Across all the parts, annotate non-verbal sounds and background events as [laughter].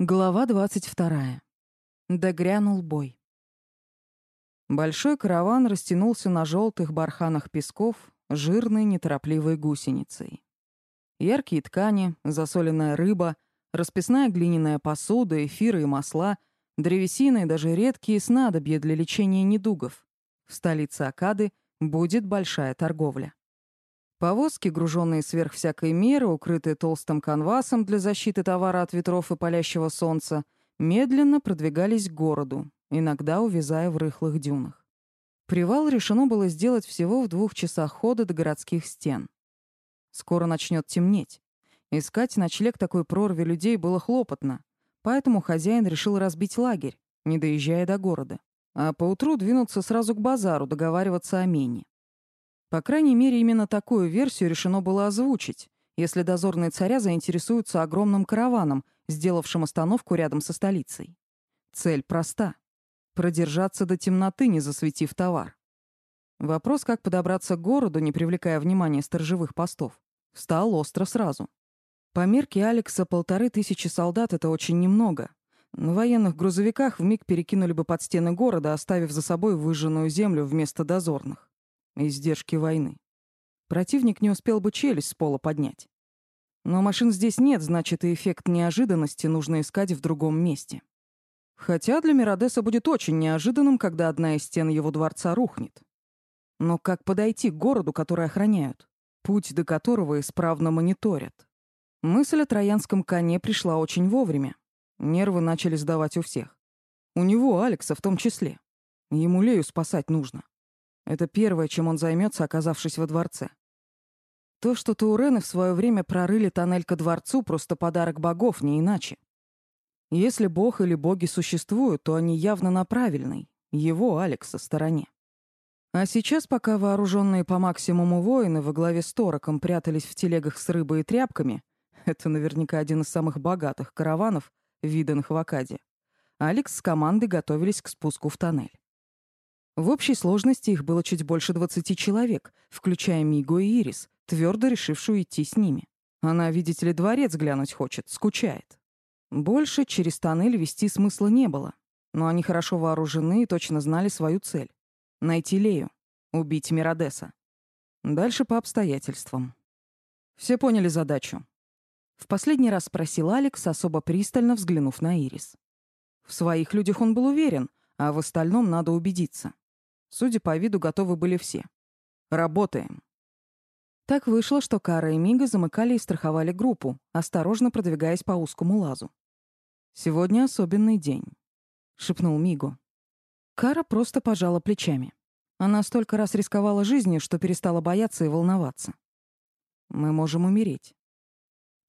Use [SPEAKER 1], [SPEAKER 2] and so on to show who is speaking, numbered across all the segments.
[SPEAKER 1] Глава 22. Догрянул бой. Большой караван растянулся на желтых барханах песков, жирной, неторопливой гусеницей. Яркие ткани, засоленная рыба, расписная глиняная посуда, эфиры и масла, древесина и даже редкие снадобья для лечения недугов. В столице Акады будет большая торговля. Повозки, груженные сверх всякой меры, укрытые толстым канвасом для защиты товара от ветров и палящего солнца, медленно продвигались к городу, иногда увязая в рыхлых дюнах. Привал решено было сделать всего в двух часах хода до городских стен. Скоро начнет темнеть. Искать ночлег такой прорви людей было хлопотно, поэтому хозяин решил разбить лагерь, не доезжая до города, а поутру двинуться сразу к базару договариваться о мене. По крайней мере, именно такую версию решено было озвучить, если дозорные царя заинтересуются огромным караваном, сделавшим остановку рядом со столицей. Цель проста — продержаться до темноты, не засветив товар. Вопрос, как подобраться к городу, не привлекая внимания сторожевых постов, встал остро сразу. По мерке Алекса полторы тысячи солдат — это очень немного. На военных грузовиках вмиг перекинули бы под стены города, оставив за собой выжженную землю вместо дозорных. Издержки войны. Противник не успел бы челюсть с пола поднять. Но машин здесь нет, значит, и эффект неожиданности нужно искать в другом месте. Хотя для Миродеса будет очень неожиданным, когда одна из стен его дворца рухнет. Но как подойти к городу, который охраняют, путь до которого исправно мониторят? Мысль о троянском коне пришла очень вовремя. Нервы начали сдавать у всех. У него, Алекса, в том числе. Ему Лею спасать нужно. Это первое, чем он займется, оказавшись во дворце. То, что Таурены в свое время прорыли тоннель ко дворцу, просто подарок богов, не иначе. Если бог или боги существуют, то они явно на правильной, его, Алекса, стороне. А сейчас, пока вооруженные по максимуму воины во главе с Тороком прятались в телегах с рыбой и тряпками, [laughs] это наверняка один из самых богатых караванов, виданных в Акаде, Алекс с командой готовились к спуску в тоннель. В общей сложности их было чуть больше 20 человек, включая Миго и Ирис, твердо решившую идти с ними. Она, видите ли, дворец глянуть хочет, скучает. Больше через тоннель вести смысла не было, но они хорошо вооружены и точно знали свою цель — найти Лею, убить Миродеса. Дальше по обстоятельствам. Все поняли задачу. В последний раз спросил Алекс, особо пристально взглянув на Ирис. В своих людях он был уверен, а в остальном надо убедиться. Судя по виду, готовы были все. Работаем. Так вышло, что Кара и Мига замыкали и страховали группу, осторожно продвигаясь по узкому лазу. «Сегодня особенный день», — шепнул Мигу. Кара просто пожала плечами. Она столько раз рисковала жизнью, что перестала бояться и волноваться. «Мы можем умереть».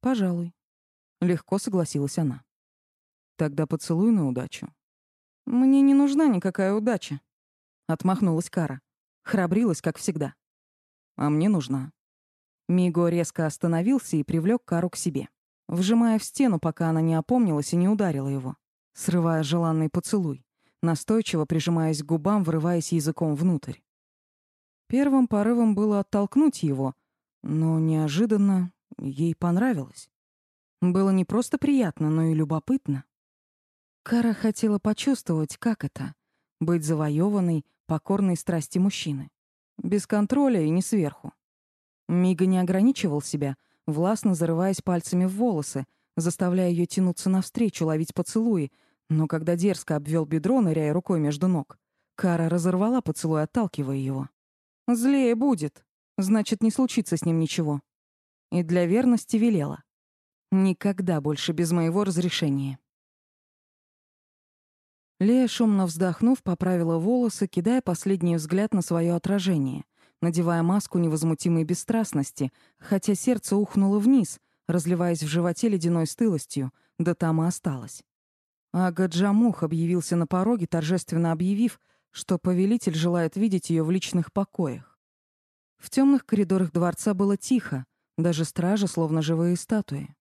[SPEAKER 1] «Пожалуй», — легко согласилась она. «Тогда поцелуй на удачу». «Мне не нужна никакая удача», Отмахнулась Кара. Храбрилась, как всегда. А мне нужна. Миго резко остановился и привлек Кару к себе, вжимая в стену, пока она не опомнилась и не ударила его, срывая желанный поцелуй, настойчиво прижимаясь к губам, врываясь языком внутрь. Первым порывом было оттолкнуть его, но неожиданно ей понравилось. Было не просто приятно, но и любопытно. Кара хотела почувствовать, как это — быть завоеванной, покорной страсти мужчины. Без контроля и не сверху. Мига не ограничивал себя, властно зарываясь пальцами в волосы, заставляя ее тянуться навстречу, ловить поцелуи, но когда дерзко обвел бедро, ныряя рукой между ног, Кара разорвала поцелуй, отталкивая его. «Злее будет. Значит, не случится с ним ничего». И для верности велела. «Никогда больше без моего разрешения». Лея, шумно вздохнув, поправила волосы, кидая последний взгляд на свое отражение, надевая маску невозмутимой бесстрастности, хотя сердце ухнуло вниз, разливаясь в животе ледяной стылостью, да там и осталось. Ага Джамух объявился на пороге, торжественно объявив, что повелитель желает видеть ее в личных покоях. В темных коридорах дворца было тихо, даже стражи словно живые статуи.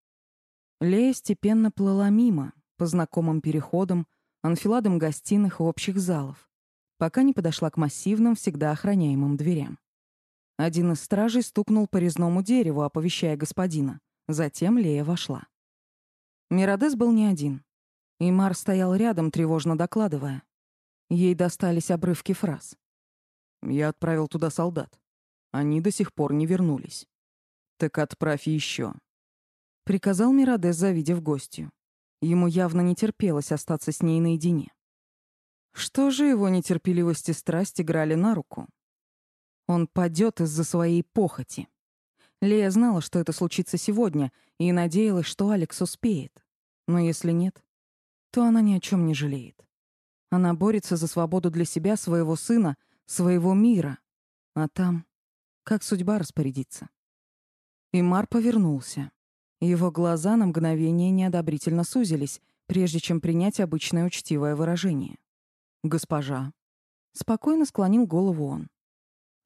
[SPEAKER 1] Лея степенно плыла мимо, по знакомым переходам, анфиладом гостиных и общих залов, пока не подошла к массивным, всегда охраняемым дверям. Один из стражей стукнул по резному дереву, оповещая господина. Затем Лея вошла. Миродес был не один. И Мар стоял рядом, тревожно докладывая. Ей достались обрывки фраз.
[SPEAKER 2] «Я отправил туда солдат. Они до сих пор не вернулись. Так отправь еще.
[SPEAKER 1] Приказал Мирадес, завидев гостью. Ему явно не терпелось остаться с ней наедине. Что же его нетерпеливость и страсть играли на руку? Он падет из-за своей похоти. Лея знала, что это случится сегодня, и надеялась, что Алекс успеет. Но если нет, то она ни о чем не жалеет. Она борется за свободу для себя, своего сына, своего мира. А там, как судьба распорядится. И Мар повернулся. Его глаза на мгновение неодобрительно сузились, прежде чем принять обычное учтивое выражение. «Госпожа». Спокойно склонил голову он.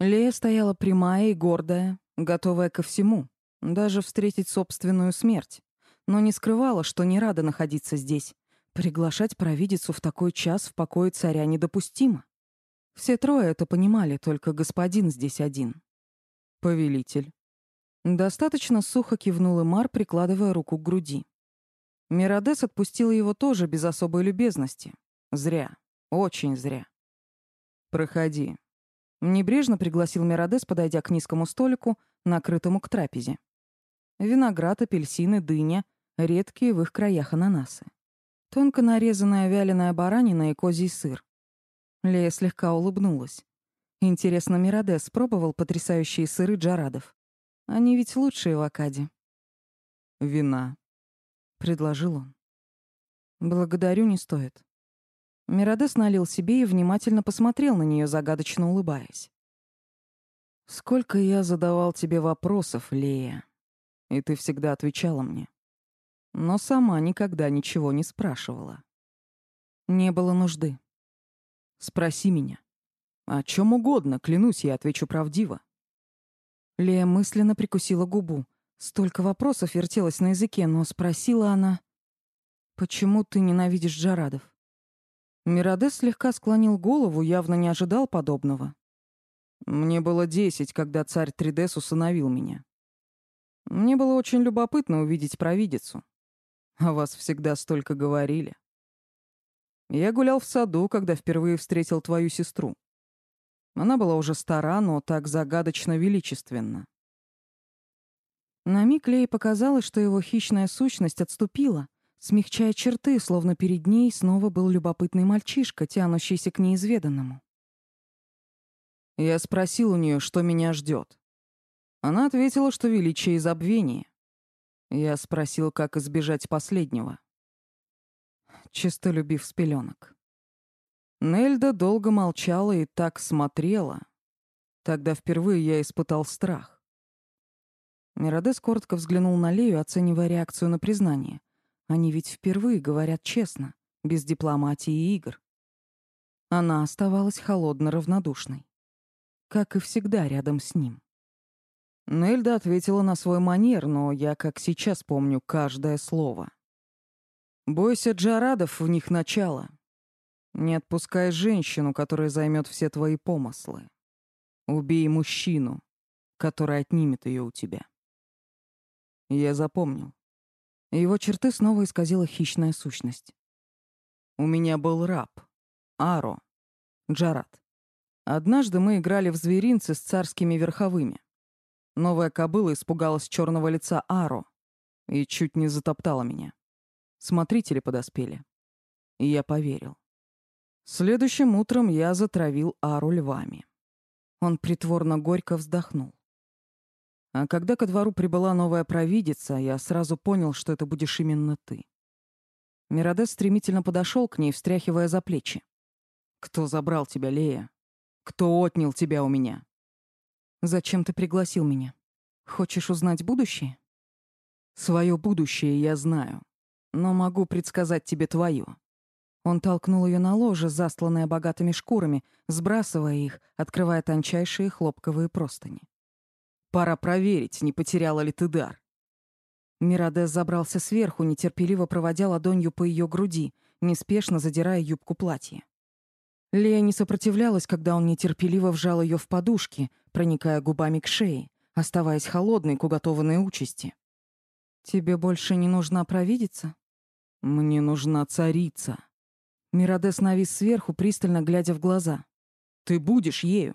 [SPEAKER 1] Лея стояла прямая и гордая, готовая ко всему, даже встретить собственную смерть, но не скрывала, что не рада находиться здесь. Приглашать провидицу в такой час в покое царя недопустимо. Все трое это понимали, только господин здесь один. «Повелитель». Достаточно сухо кивнул Имар, прикладывая руку к груди. Миродес отпустил его тоже без особой любезности. Зря. Очень зря. «Проходи». Небрежно пригласил Миродес, подойдя к низкому столику, накрытому к трапезе. Виноград, апельсины, дыня, редкие в их краях ананасы. Тонко нарезанная вяленая баранина и козий сыр. Лея слегка улыбнулась. Интересно, Миродес пробовал потрясающие сыры джарадов. Они ведь лучшие в Акаде.
[SPEAKER 2] «Вина», —
[SPEAKER 1] предложил он. «Благодарю, не стоит. Миродес налил себе и внимательно посмотрел на нее, загадочно улыбаясь. «Сколько я задавал тебе вопросов, Лея, и ты всегда отвечала мне. Но сама никогда ничего не спрашивала. Не было нужды. Спроси меня. О чем угодно, клянусь, я отвечу правдиво». Лея мысленно прикусила губу. Столько вопросов вертелось на языке, но спросила она, «Почему ты ненавидишь Джарадов?» Миродес слегка склонил голову, явно не ожидал подобного. Мне было десять, когда царь Тридес усыновил меня. Мне было очень любопытно увидеть провидицу. О вас всегда столько говорили. Я гулял в саду, когда впервые встретил твою сестру. Она была уже стара, но так загадочно величественна. На миг Лей показалось, что его хищная сущность отступила, смягчая черты, словно перед ней снова был любопытный мальчишка, тянущийся к неизведанному. Я спросил у нее, что меня ждет. Она ответила, что величие и забвение. Я спросил, как избежать последнего. Чисто любив с пеленок. Нельда долго молчала и так смотрела. Тогда впервые я испытал страх. Миродес коротко взглянул на Лею, оценивая реакцию на признание. Они ведь впервые говорят честно, без дипломатии и игр. Она оставалась холодно равнодушной. Как и всегда рядом с ним. Нельда ответила на свой манер, но я, как сейчас, помню каждое слово. «Бойся Джарадов, в них начало. Не отпускай женщину, которая займет все твои помыслы. Убей мужчину, который отнимет ее у тебя». Я запомнил. Его черты снова исказила хищная сущность. У меня был раб. Аро. Джарат. Однажды мы играли в зверинцы с царскими верховыми. Новая кобыла испугалась черного лица Аро и чуть не затоптала меня. Смотрители подоспели. И я поверил. Следующим утром я затравил Ару львами. Он притворно горько вздохнул. А когда ко двору прибыла новая провидица, я сразу понял, что это будешь именно ты. Миродес стремительно подошел к ней, встряхивая за плечи. «Кто забрал тебя, Лея? Кто отнял тебя у меня?» «Зачем ты пригласил меня? Хочешь узнать будущее?» «Свое будущее я знаю, но могу предсказать тебе твое». Он толкнул ее на ложе, застланное богатыми шкурами, сбрасывая их, открывая тончайшие хлопковые простыни. Пора проверить, не потеряла ли ты дар. Мирадес забрался сверху, нетерпеливо проводя ладонью по ее груди, неспешно задирая юбку платья. Лея не сопротивлялась, когда он нетерпеливо вжал ее в подушки, проникая губами к шее, оставаясь холодной к уготованной участи. «Тебе больше не нужна провидица?»
[SPEAKER 2] Мне нужна царица. Миродес навис сверху, пристально глядя в глаза. Ты будешь ею.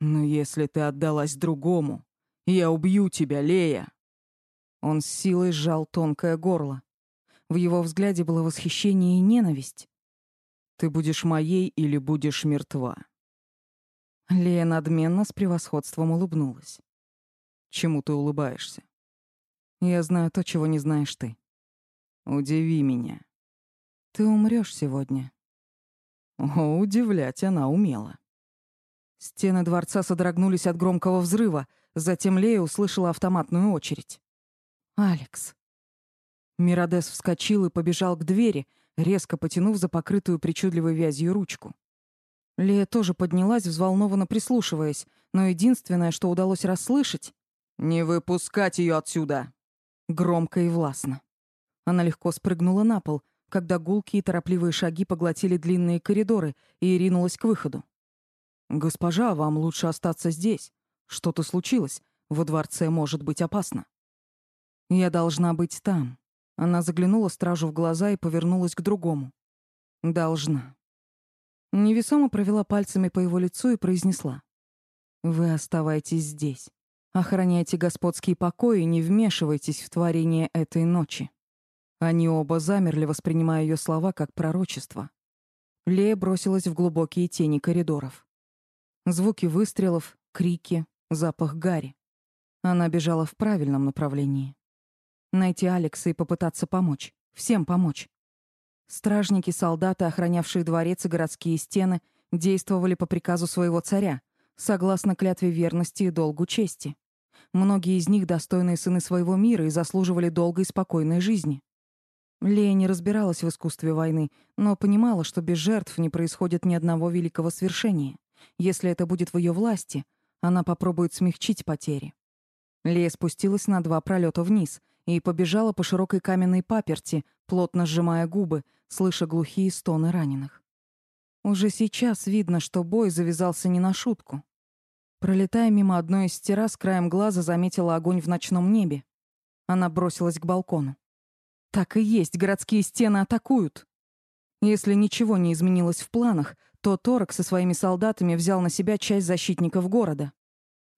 [SPEAKER 2] Но если ты отдалась другому, я убью тебя, Лея. Он с силой сжал тонкое горло. В его взгляде было восхищение и ненависть. Ты будешь моей или будешь мертва. Лея надменно с превосходством улыбнулась. Чему ты улыбаешься? Я знаю то, чего не знаешь ты. Удиви меня. Ты умрёшь сегодня. О, удивлять она умела. Стены дворца содрогнулись от громкого взрыва, затем Лея услышала автоматную очередь. «Алекс». Миродес вскочил и побежал к двери, резко потянув за покрытую причудливой вязью ручку. Лея тоже поднялась, взволнованно прислушиваясь, но единственное, что удалось расслышать — «Не выпускать ее отсюда!» Громко и властно. Она легко спрыгнула на пол, когда гулкие торопливые шаги поглотили длинные коридоры и ринулась к выходу. «Госпожа, вам лучше остаться здесь. Что-то случилось. Во дворце может быть опасно». «Я должна быть там». Она заглянула стражу в глаза и повернулась к другому. «Должна». Невесомо провела пальцами по его лицу и произнесла. «Вы оставайтесь здесь. Охраняйте господские покои и не вмешивайтесь в творение этой ночи». Они оба замерли, воспринимая ее слова как пророчество. Лея бросилась в глубокие тени коридоров. Звуки выстрелов, крики, запах гари. Она бежала в правильном направлении. Найти Алекса и попытаться помочь. Всем помочь. Стражники, солдаты, охранявшие дворец и городские стены, действовали по приказу своего царя, согласно клятве верности и долгу чести. Многие из них достойные сыны своего мира и заслуживали долгой и спокойной жизни. Лея не разбиралась в искусстве войны, но понимала, что без жертв не происходит ни одного великого свершения. Если это будет в ее власти, она попробует смягчить потери. Лея спустилась на два пролета вниз и побежала по широкой каменной паперти, плотно сжимая губы, слыша глухие стоны раненых. Уже сейчас видно, что бой завязался не на шутку. Пролетая мимо одной из террас, краем глаза заметила огонь в ночном небе. Она бросилась к балкону. Так и есть, городские стены атакуют. Если ничего не изменилось в планах, то Торок со своими солдатами взял на себя часть защитников города.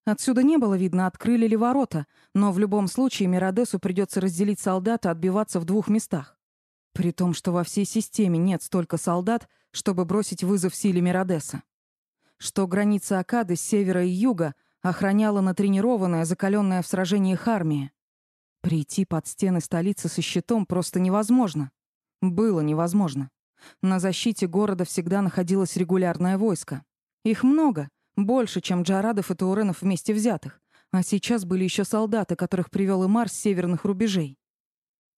[SPEAKER 2] Отсюда не было видно, открыли ли ворота, но в любом случае Миродесу придется разделить солдат и отбиваться в двух местах. При том, что во всей системе нет столько солдат, чтобы бросить вызов силе Миродеса. Что граница Акады с севера и юга охраняла натренированная, закаленная в сражениях армия. Прийти под стены столицы со щитом просто невозможно. Было невозможно. На защите города всегда находилось регулярное войско. Их много, больше, чем Джарадов и Тауренов вместе взятых. А сейчас были еще солдаты, которых привел Имар с северных рубежей.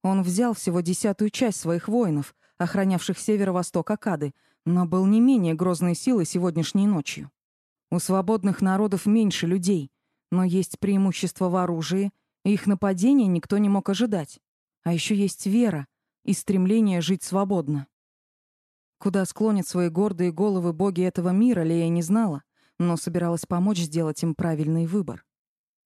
[SPEAKER 2] Он взял всего десятую часть своих воинов, охранявших северо-восток Акады, но был не менее грозной силой сегодняшней ночью. У свободных народов меньше людей, но есть преимущество в оружии их нападения никто не мог ожидать. А еще есть вера и стремление жить свободно. Куда склонят свои гордые головы боги этого мира, Лея не знала, но собиралась помочь сделать им правильный выбор.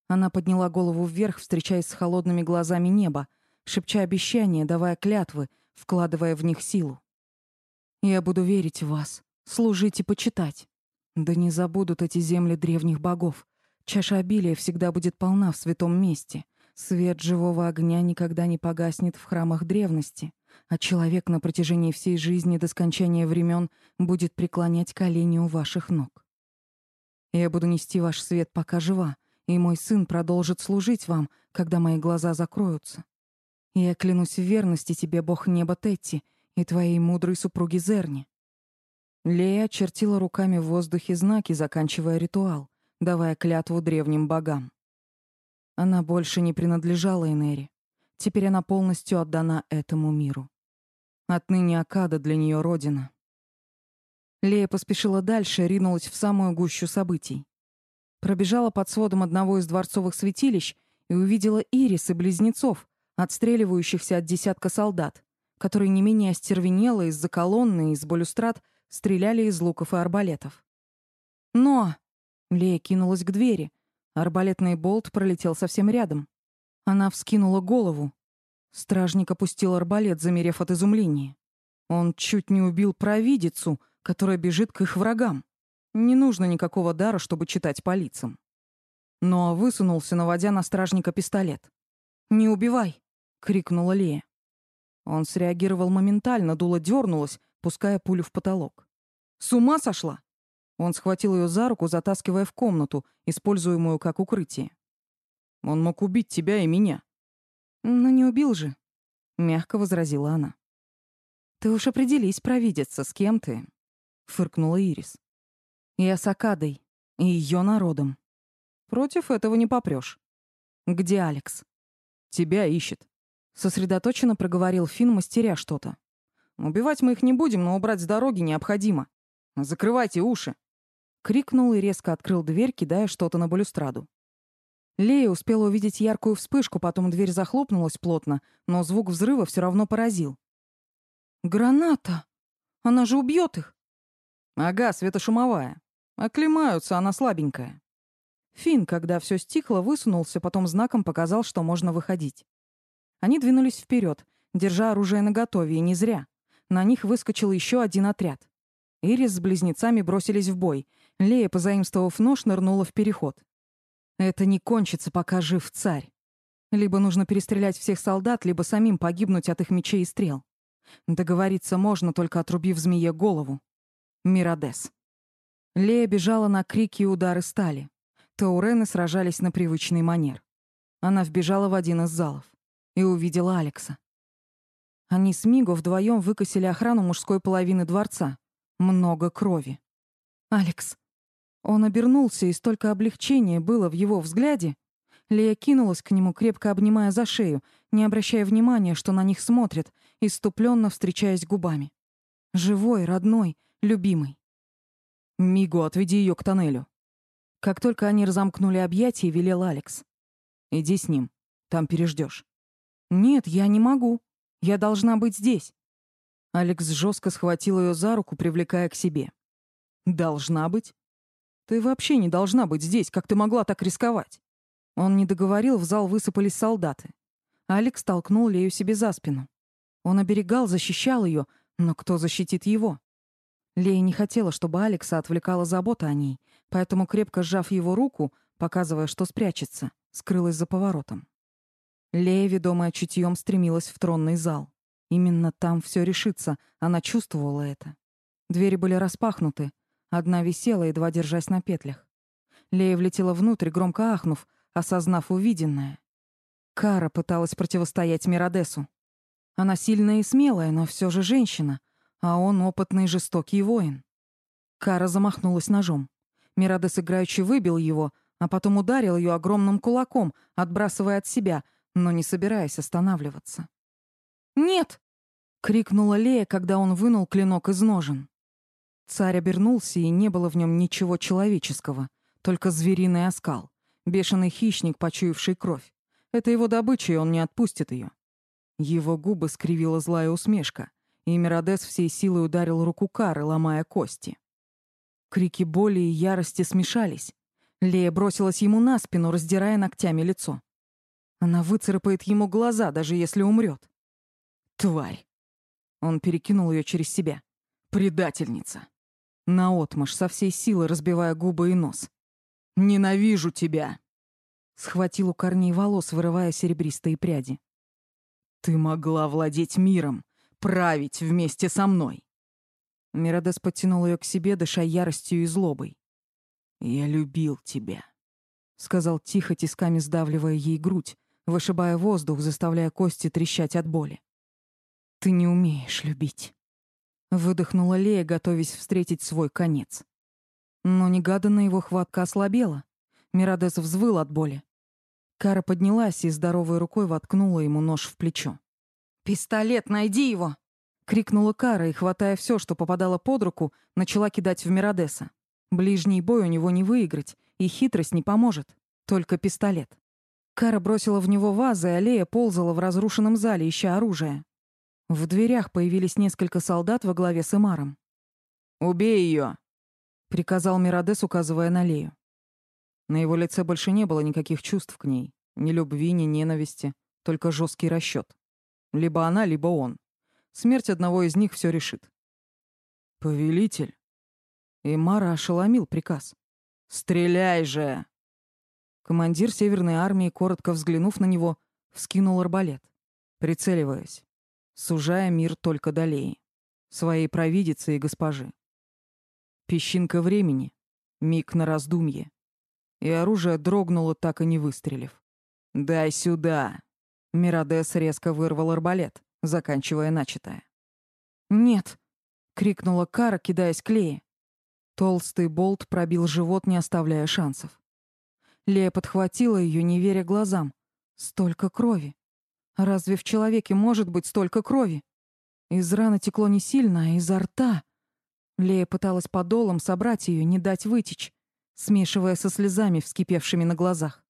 [SPEAKER 2] Она подняла голову вверх, встречаясь с холодными глазами неба, шепча обещания, давая клятвы, вкладывая в них силу. «Я буду верить в вас, служить и почитать. Да не забудут эти земли древних богов. Чаша обилия всегда будет полна в святом месте. Свет живого огня никогда не погаснет в храмах древности, а человек на протяжении всей жизни до скончания времен будет преклонять колени у ваших ног. Я буду нести ваш свет, пока жива, и мой сын продолжит служить вам, когда мои глаза закроются. Я клянусь в верности тебе, бог неба Тетти, и твоей мудрой супруге Зерни. Лея очертила руками в воздухе знаки, заканчивая ритуал давая клятву древним богам. Она больше не принадлежала Энери. Теперь она полностью отдана этому миру. Отныне Акада для нее родина. Лея поспешила дальше, ринулась в самую гущу событий. Пробежала под сводом одного из дворцовых святилищ и увидела ирис и близнецов, отстреливающихся от десятка солдат, которые не менее остервенело из-за колонны и из балюстрат стреляли из луков и арбалетов. Но Лея кинулась к двери. Арбалетный болт пролетел совсем рядом. Она вскинула голову.
[SPEAKER 1] Стражник опустил арбалет, замерев от изумления. Он чуть не убил провидицу, которая бежит к их врагам. Не нужно никакого дара, чтобы читать по лицам. Но высунулся, наводя на стражника пистолет. «Не убивай!» — крикнула Лея. Он среагировал моментально, дуло дернулось, пуская пулю в потолок. «С ума сошла?» Он схватил ее за руку, затаскивая в комнату, используемую как укрытие. «Он мог убить тебя и меня». «Но не убил же», — мягко возразила она. «Ты уж определись, провидеться, с кем ты», — фыркнула Ирис. «Я с Акадой и ее народом. Против этого не попрешь. Где Алекс?» «Тебя ищет», — сосредоточенно проговорил Финн, мастеря что-то. «Убивать мы их не будем, но убрать с дороги необходимо. Закрывайте уши!» Крикнул и резко открыл дверь, кидая что-то на балюстраду. Лея успела увидеть яркую вспышку, потом дверь захлопнулась плотно, но звук взрыва все равно поразил. «Граната! Она же убьет их!» «Ага, светошумовая. Оклемаются, она слабенькая». Фин, когда все стихло, высунулся, потом знаком показал, что можно выходить. Они двинулись вперед, держа оружие наготове, и не зря. На них выскочил еще один отряд. Ирис с близнецами бросились в бой. Лея, позаимствовав нож, нырнула в переход. Это не кончится, пока жив царь. Либо нужно перестрелять всех солдат, либо самим погибнуть от их мечей и стрел. Договориться можно, только отрубив змее голову. Миродес. Лея бежала на крики и удары стали. Таурены сражались на привычный манер. Она вбежала в один из залов и увидела Алекса. Они с Миго вдвоем выкосили охрану мужской половины дворца. Много крови. «Алекс». Он обернулся, и столько облегчения было в его взгляде. Лея кинулась к нему, крепко обнимая за шею, не обращая внимания, что на них смотрят, иступленно встречаясь губами. Живой, родной, любимый. «Мигу, отведи ее к тоннелю». Как только они разомкнули объятия, велел Алекс. «Иди с ним, там переждешь. «Нет, я не могу. Я должна быть здесь». Алекс жестко схватил ее за руку, привлекая к себе. «Должна быть? Ты вообще не должна быть здесь. Как ты могла так рисковать?» Он не договорил, в зал высыпались солдаты. Алекс толкнул Лею себе за спину. Он оберегал, защищал ее, но кто защитит его? Лея не хотела, чтобы Алекса отвлекала забота о ней, поэтому, крепко сжав его руку, показывая, что спрячется, скрылась за поворотом. Лея, ведомая чутьем, стремилась в тронный зал. Именно там все решится, она чувствовала это. Двери были распахнуты, одна висела, едва держась на петлях. Лея влетела внутрь, громко ахнув, осознав увиденное. Кара пыталась противостоять Миродесу. Она сильная и смелая, но все же женщина, а он опытный жестокий воин. Кара замахнулась ножом. Миродес играючи выбил его, а потом ударил ее огромным кулаком, отбрасывая от себя, но не собираясь останавливаться. «Нет!» — крикнула Лея, когда он вынул клинок из ножен. Царь обернулся, и не было в нем ничего человеческого, только звериный оскал, бешеный хищник, почуявший кровь. Это его добыча, и он не отпустит ее. Его губы скривила злая усмешка, и Миродес всей силой ударил руку Кары, ломая кости. Крики боли и ярости смешались. Лея бросилась ему на спину, раздирая ногтями лицо. Она выцарапает ему глаза, даже если умрет. Тварь. Он перекинул ее через себя. Предательница. Наотмашь, со всей силы разбивая губы и нос. «Ненавижу тебя!» Схватил у корней волос, вырывая серебристые пряди. «Ты могла владеть миром, править вместе со мной!» Миродес подтянул ее к себе, дыша яростью и злобой. «Я любил тебя», — сказал тихо, тисками сдавливая ей грудь, вышибая воздух, заставляя кости трещать от боли. «Ты не умеешь любить», — выдохнула Лея, готовясь встретить свой конец. Но негаданно его хватка ослабела. Мирадес взвыл от боли. Кара поднялась и здоровой рукой воткнула ему нож в плечо. «Пистолет, найди его!» — крикнула Кара и, хватая все, что попадало под руку, начала кидать в Мирадеса. Ближний бой у него не выиграть, и хитрость не поможет. Только пистолет. Кара бросила в него вазы, а Лея ползала в разрушенном зале, ища оружие. В дверях появились несколько солдат во главе с Эмаром. «Убей ее!» — приказал Миродес, указывая на Лею. На его лице больше не было никаких чувств к ней. Ни любви, ни ненависти, только жесткий расчет. Либо она, либо он. Смерть одного из них все решит. «Повелитель!» И Мара ошеломил приказ. «Стреляй же!» Командир Северной армии, коротко взглянув на него, вскинул арбалет, прицеливаясь, сужая мир только до Леи, своей провидицы и госпожи. Песчинка времени, миг на раздумье, и оружие дрогнуло, так и не выстрелив. «Дай сюда!» Миродес резко вырвал арбалет, заканчивая начатое.
[SPEAKER 2] «Нет!» — крикнула Кара, кидаясь к Лее. Толстый болт пробил живот, не оставляя шансов. Лея подхватила ее, не веря глазам. Столько крови. Разве в человеке может быть столько крови? Из раны текло не сильно, а изо рта. Лея пыталась подолом собрать ее, не дать вытечь, смешивая со слезами, вскипевшими на глазах.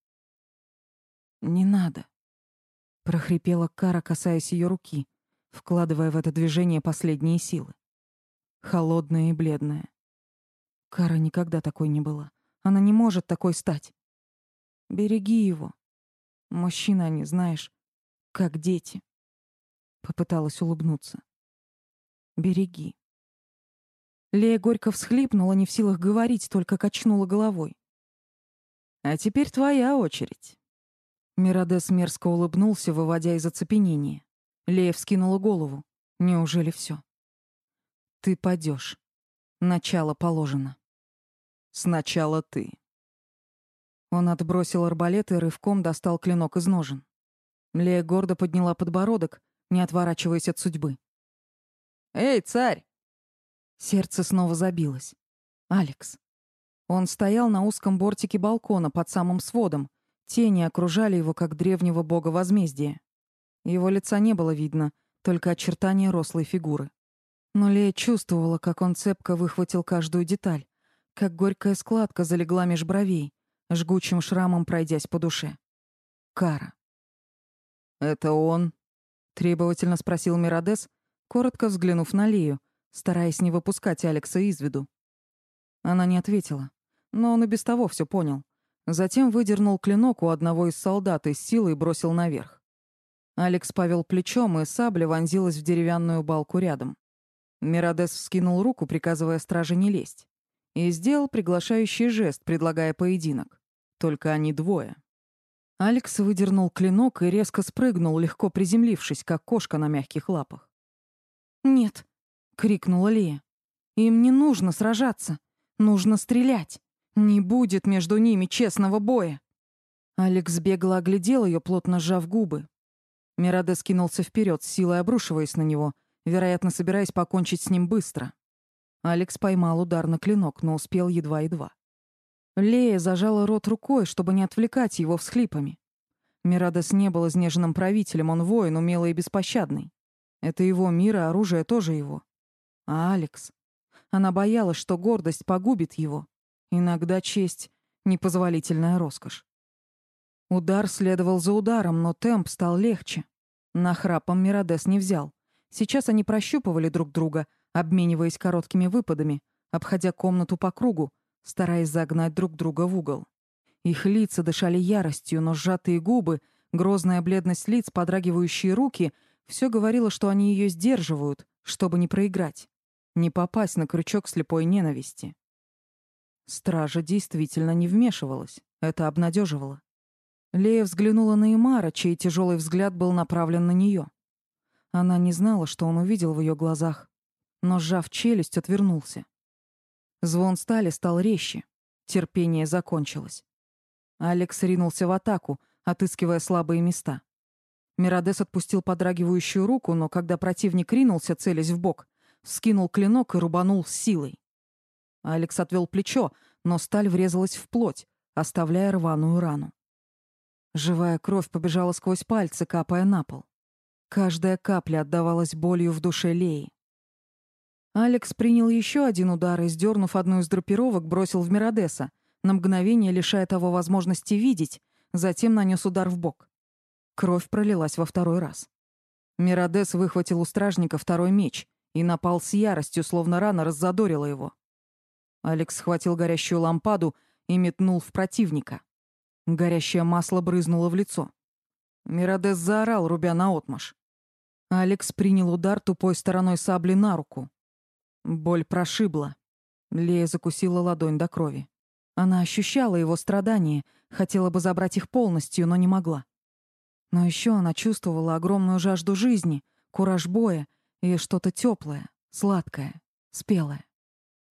[SPEAKER 2] «Не надо», — прохрипела Кара, касаясь ее руки, вкладывая в это движение последние силы. Холодная и бледная. Кара никогда такой не была. Она не может такой стать. Береги его. Мужчина они, знаешь, как дети. Попыталась улыбнуться. Береги. Лея горько всхлипнула, не в силах говорить, только качнула головой.
[SPEAKER 1] «А теперь твоя очередь».
[SPEAKER 2] Миродес мерзко улыбнулся, выводя из оцепенения. Лея вскинула голову. Неужели все? Ты падешь. Начало положено.
[SPEAKER 1] Сначала ты.
[SPEAKER 2] Он отбросил арбалет и рывком достал клинок из ножен. Лея гордо подняла подбородок, не отворачиваясь от судьбы.
[SPEAKER 1] «Эй, царь!»
[SPEAKER 2] Сердце снова забилось. Алекс. Он стоял на узком бортике балкона под самым сводом, Тени окружали его, как древнего бога возмездия. Его лица не было видно, только очертания рослой фигуры. Но Лея чувствовала, как он цепко выхватил каждую деталь, как горькая складка залегла меж бровей, жгучим шрамом пройдясь по душе. Кара.
[SPEAKER 1] «Это он?»
[SPEAKER 2] — требовательно спросил Миродес, коротко взглянув на Лею, стараясь не выпускать Алекса из виду. Она не ответила, но он и без того все понял. Затем выдернул клинок у одного из солдат и с силой бросил наверх. Алекс повел плечом, и сабля вонзилась в деревянную балку рядом. Миродес вскинул руку, приказывая страже не лезть, и сделал приглашающий жест, предлагая поединок. Только они двое. Алекс выдернул клинок и резко спрыгнул, легко приземлившись, как кошка на мягких лапах. «Нет!» — крикнула Лия. «Им не нужно сражаться. Нужно стрелять. Не будет между ними честного боя. Алекс бегло оглядел ее, плотно сжав губы. Мирада скинулся вперед, силой обрушиваясь на него, вероятно, собираясь покончить с ним быстро. Алекс поймал удар на клинок, но успел едва-едва. Лея зажала рот рукой, чтобы не отвлекать его всхлипами. Мирадос не был изнеженным правителем, он воин, умелый и беспощадный. Это его мир, и оружие тоже его. А Алекс? Она боялась, что гордость погубит его. Иногда честь — непозволительная роскошь. Удар следовал за ударом, но темп стал легче. На храпом Миродес не взял. Сейчас они прощупывали друг друга, обмениваясь короткими выпадами, обходя комнату по кругу, стараясь загнать друг друга в угол. Их лица дышали яростью, но сжатые губы, грозная бледность лиц, подрагивающие руки — все говорило, что они ее сдерживают, чтобы не проиграть, не попасть на крючок слепой ненависти. Стража действительно не вмешивалась. Это обнадеживало. Лея взглянула на Имара, чей тяжелый взгляд был направлен на нее. Она не знала, что он увидел в ее глазах, но, сжав челюсть, отвернулся. Звон стали стал резче. Терпение закончилось. Алекс ринулся в атаку, отыскивая слабые места. Миродес отпустил подрагивающую руку, но когда противник ринулся, целясь в бок, скинул клинок и рубанул с силой. Алекс отвел плечо, но сталь врезалась в плоть, оставляя рваную рану. Живая кровь побежала сквозь пальцы, капая на пол. Каждая капля отдавалась болью в душе Леи. Алекс принял еще один удар и, сдернув одну из драпировок, бросил в Миродеса, на мгновение лишая того возможности видеть, затем нанес удар в бок. Кровь пролилась во второй раз. Миродес выхватил у стражника второй меч и напал с яростью, словно рана раззадорила его. Алекс схватил горящую лампаду и метнул в противника. Горящее масло брызнуло в лицо. Миродес заорал, рубя наотмашь.
[SPEAKER 1] Алекс принял удар тупой стороной сабли на руку. Боль прошибла. Лея закусила ладонь до крови. Она ощущала его страдания, хотела бы забрать их полностью, но не могла. Но еще она чувствовала огромную жажду жизни, кураж боя и что-то теплое, сладкое, спелое.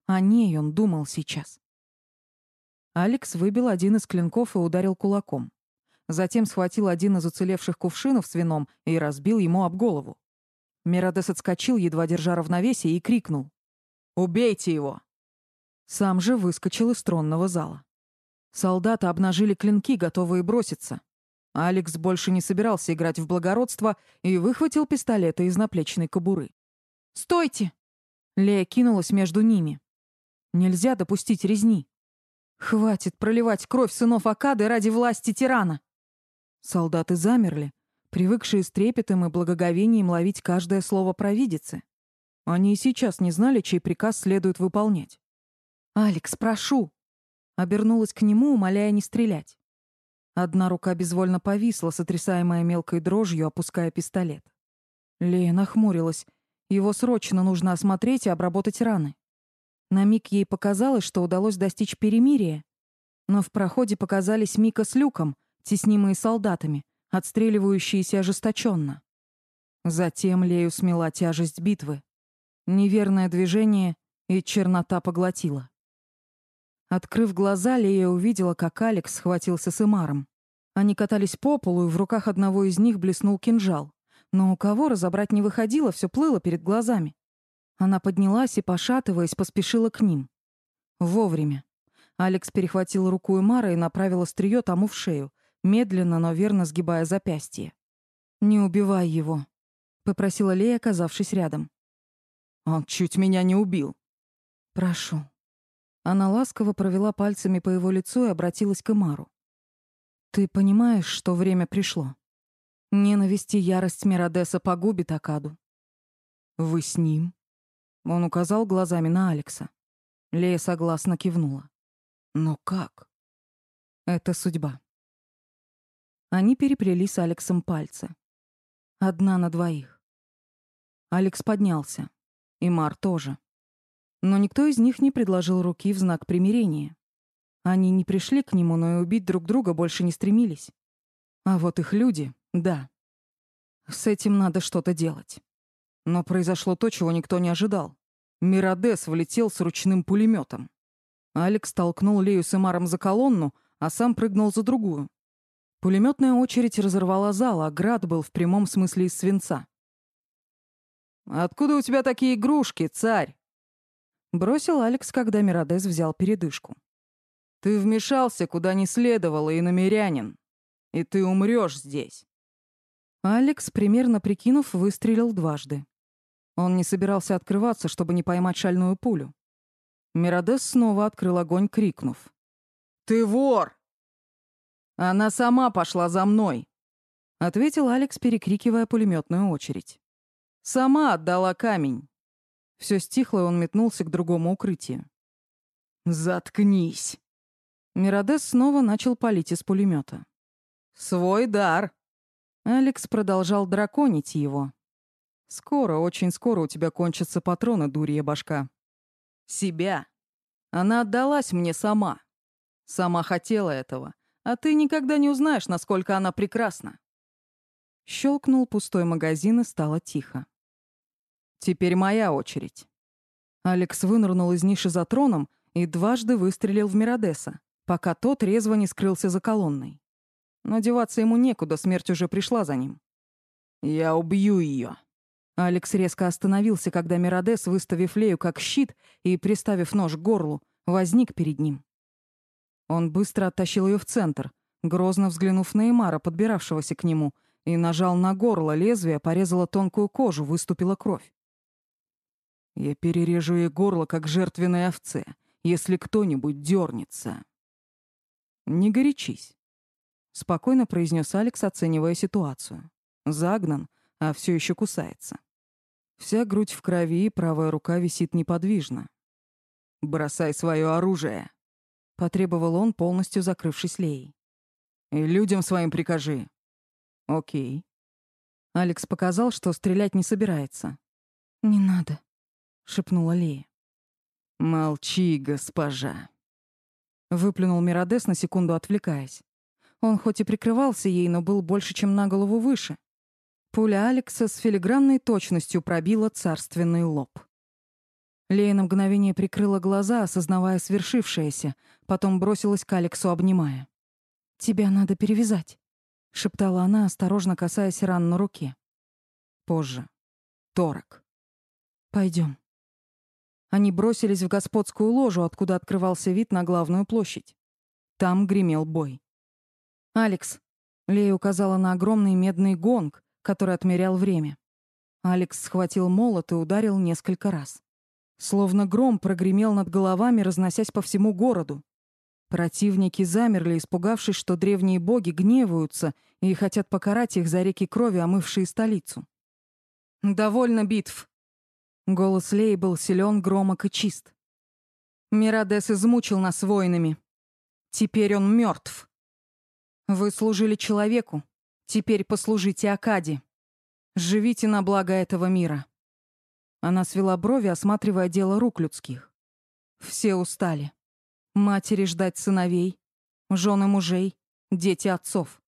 [SPEAKER 1] О ней он думал сейчас. Алекс выбил один из клинков и ударил кулаком. Затем схватил один из уцелевших кувшинов с вином и разбил ему об голову. Мирадес отскочил, едва держа равновесие, и крикнул. «Убейте его!» Сам же выскочил из тронного зала. Солдаты обнажили клинки, готовые броситься. Алекс больше не собирался играть в благородство и выхватил пистолеты из наплечной кобуры. «Стойте!» Лея кинулась между ними. «Нельзя допустить резни. Хватит проливать кровь сынов Акады ради власти тирана!» Солдаты замерли, привыкшие с трепетом и благоговением ловить каждое слово провидицы. Они и сейчас не знали, чей приказ следует выполнять. «Алекс, прошу!» Обернулась к нему, умоляя не стрелять. Одна рука безвольно повисла, сотрясаемая мелкой дрожью, опуская пистолет. Лея нахмурилась. Его срочно нужно осмотреть и обработать раны. На миг ей показалось, что удалось достичь перемирия, но в проходе показались Мика с Люком, теснимые солдатами, отстреливающиеся ожесточенно. Затем Лею смела тяжесть битвы. Неверное движение, и чернота поглотила. Открыв глаза, Лея увидела, как Алекс схватился с Имаром. Они катались по полу, и в руках одного из них блеснул кинжал. Но у кого разобрать не выходило, все плыло перед глазами. Она поднялась и, пошатываясь, поспешила к ним. Вовремя. Алекс перехватил руку Имара и направил острие тому в шею, медленно, но верно сгибая запястье. «Не убивай его», — попросила Лея, оказавшись рядом. «Он чуть меня не убил». «Прошу». Она ласково провела пальцами по его лицу и обратилась к Имару. «Ты понимаешь, что время пришло? Ненависть и ярость Миродеса погубит Акаду». «Вы с ним?» Он указал глазами на Алекса. Лея согласно кивнула. Но как? Это судьба. Они переплели с Алексом пальцы. Одна на двоих. Алекс поднялся. И Мар тоже. Но никто из них не предложил руки в знак примирения. Они не пришли к нему, но и убить друг друга больше не стремились. А вот их люди — да. С этим надо что-то делать. Но произошло то, чего никто не ожидал. Миродес влетел с ручным пулеметом. Алекс толкнул Лею с Эмаром за колонну, а сам прыгнул за другую. Пулеметная очередь разорвала зал, а град был в прямом смысле из свинца. «Откуда у тебя такие игрушки, царь?» Бросил Алекс, когда Миродес взял передышку. «Ты вмешался, куда не следовало, и намерянин. И ты умрешь здесь». Алекс, примерно прикинув, выстрелил дважды. Он не собирался открываться, чтобы не поймать шальную пулю. Миродес снова открыл огонь, крикнув. «Ты вор!» «Она сама пошла за мной!» — ответил Алекс, перекрикивая пулеметную очередь. «Сама отдала камень!» Все стихло, и он метнулся к другому укрытию. «Заткнись!» Миродес снова начал палить из пулемета. «Свой дар!» Алекс продолжал драконить его. «Скоро, очень скоро у тебя кончатся патроны, дурья башка». «Себя. Она отдалась мне сама. Сама хотела этого. А ты никогда не узнаешь, насколько она прекрасна». Щелкнул пустой магазин и стало тихо. «Теперь моя очередь». Алекс вынырнул из ниши за троном и дважды выстрелил в Миродеса, пока тот резво не скрылся за колонной. Но деваться ему некуда, смерть уже пришла за ним. «Я убью ее. Алекс резко остановился, когда Миродес, выставив Лею как щит и приставив нож к горлу, возник перед ним. Он быстро оттащил ее в центр, грозно взглянув на Эмара, подбиравшегося к нему, и нажал на горло, лезвие порезало тонкую кожу, выступила кровь. «Я перережу ей горло, как жертвенной овце, если кто-нибудь дернется». «Не горячись», — спокойно произнес Алекс, оценивая ситуацию. Загнан, а все еще кусается. Вся грудь в крови, правая рука висит неподвижно. «Бросай свое оружие», — потребовал он, полностью закрывшись Леей. «И людям своим прикажи». «Окей». Алекс показал, что стрелять не собирается.
[SPEAKER 2] «Не надо», — шепнула Лея.
[SPEAKER 1] «Молчи, госпожа», — выплюнул Миродес на секунду отвлекаясь. Он хоть и прикрывался ей, но был больше, чем на голову выше. Пуля Алекса с филигранной точностью пробила царственный лоб. Лея на мгновение прикрыла глаза, осознавая свершившееся, потом бросилась к Алексу, обнимая.
[SPEAKER 2] «Тебя надо перевязать», — шептала она, осторожно касаясь ран на руке.
[SPEAKER 1] «Позже. Торок.
[SPEAKER 2] Пойдем.
[SPEAKER 1] Они бросились в господскую ложу, откуда открывался вид на главную площадь. Там гремел бой. «Алекс», — Лея указала на огромный медный гонг, который отмерял время. Алекс схватил молот и ударил несколько раз. Словно гром прогремел над головами, разносясь по всему городу. Противники замерли, испугавшись, что древние боги гневаются и хотят покарать их за реки крови, омывшие столицу. «Довольно битв!» Голос Лей был силен, громок и чист. Мирадес измучил нас воинами. Теперь он мертв. Вы служили человеку, теперь послужите Акаде. Живите на благо этого мира. Она свела брови, осматривая дело рук людских. Все устали. Матери ждать сыновей, жены мужей, дети отцов.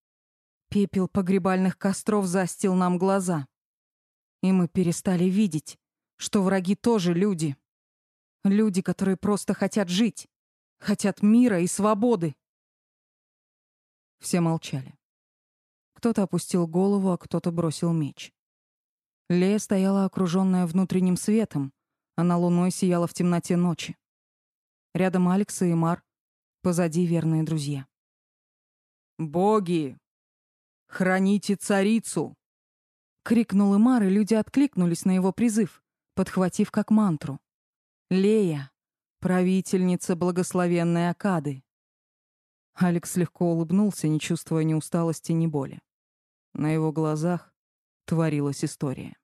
[SPEAKER 1] Пепел погребальных костров застил нам глаза. И мы перестали видеть, что враги тоже люди. Люди, которые просто хотят жить, хотят мира и свободы. Все молчали. Кто-то опустил голову, а кто-то бросил меч. Лея стояла окруженная внутренним светом, а на луной сияла в темноте ночи. Рядом Алекс и Мар, позади верные друзья. «Боги! Храните царицу!» — крикнул Имар, и люди откликнулись на его призыв, подхватив как мантру. «Лея, правительница благословенной Акады!» Алекс легко улыбнулся, не чувствуя ни усталости, ни боли. На его глазах творилась история.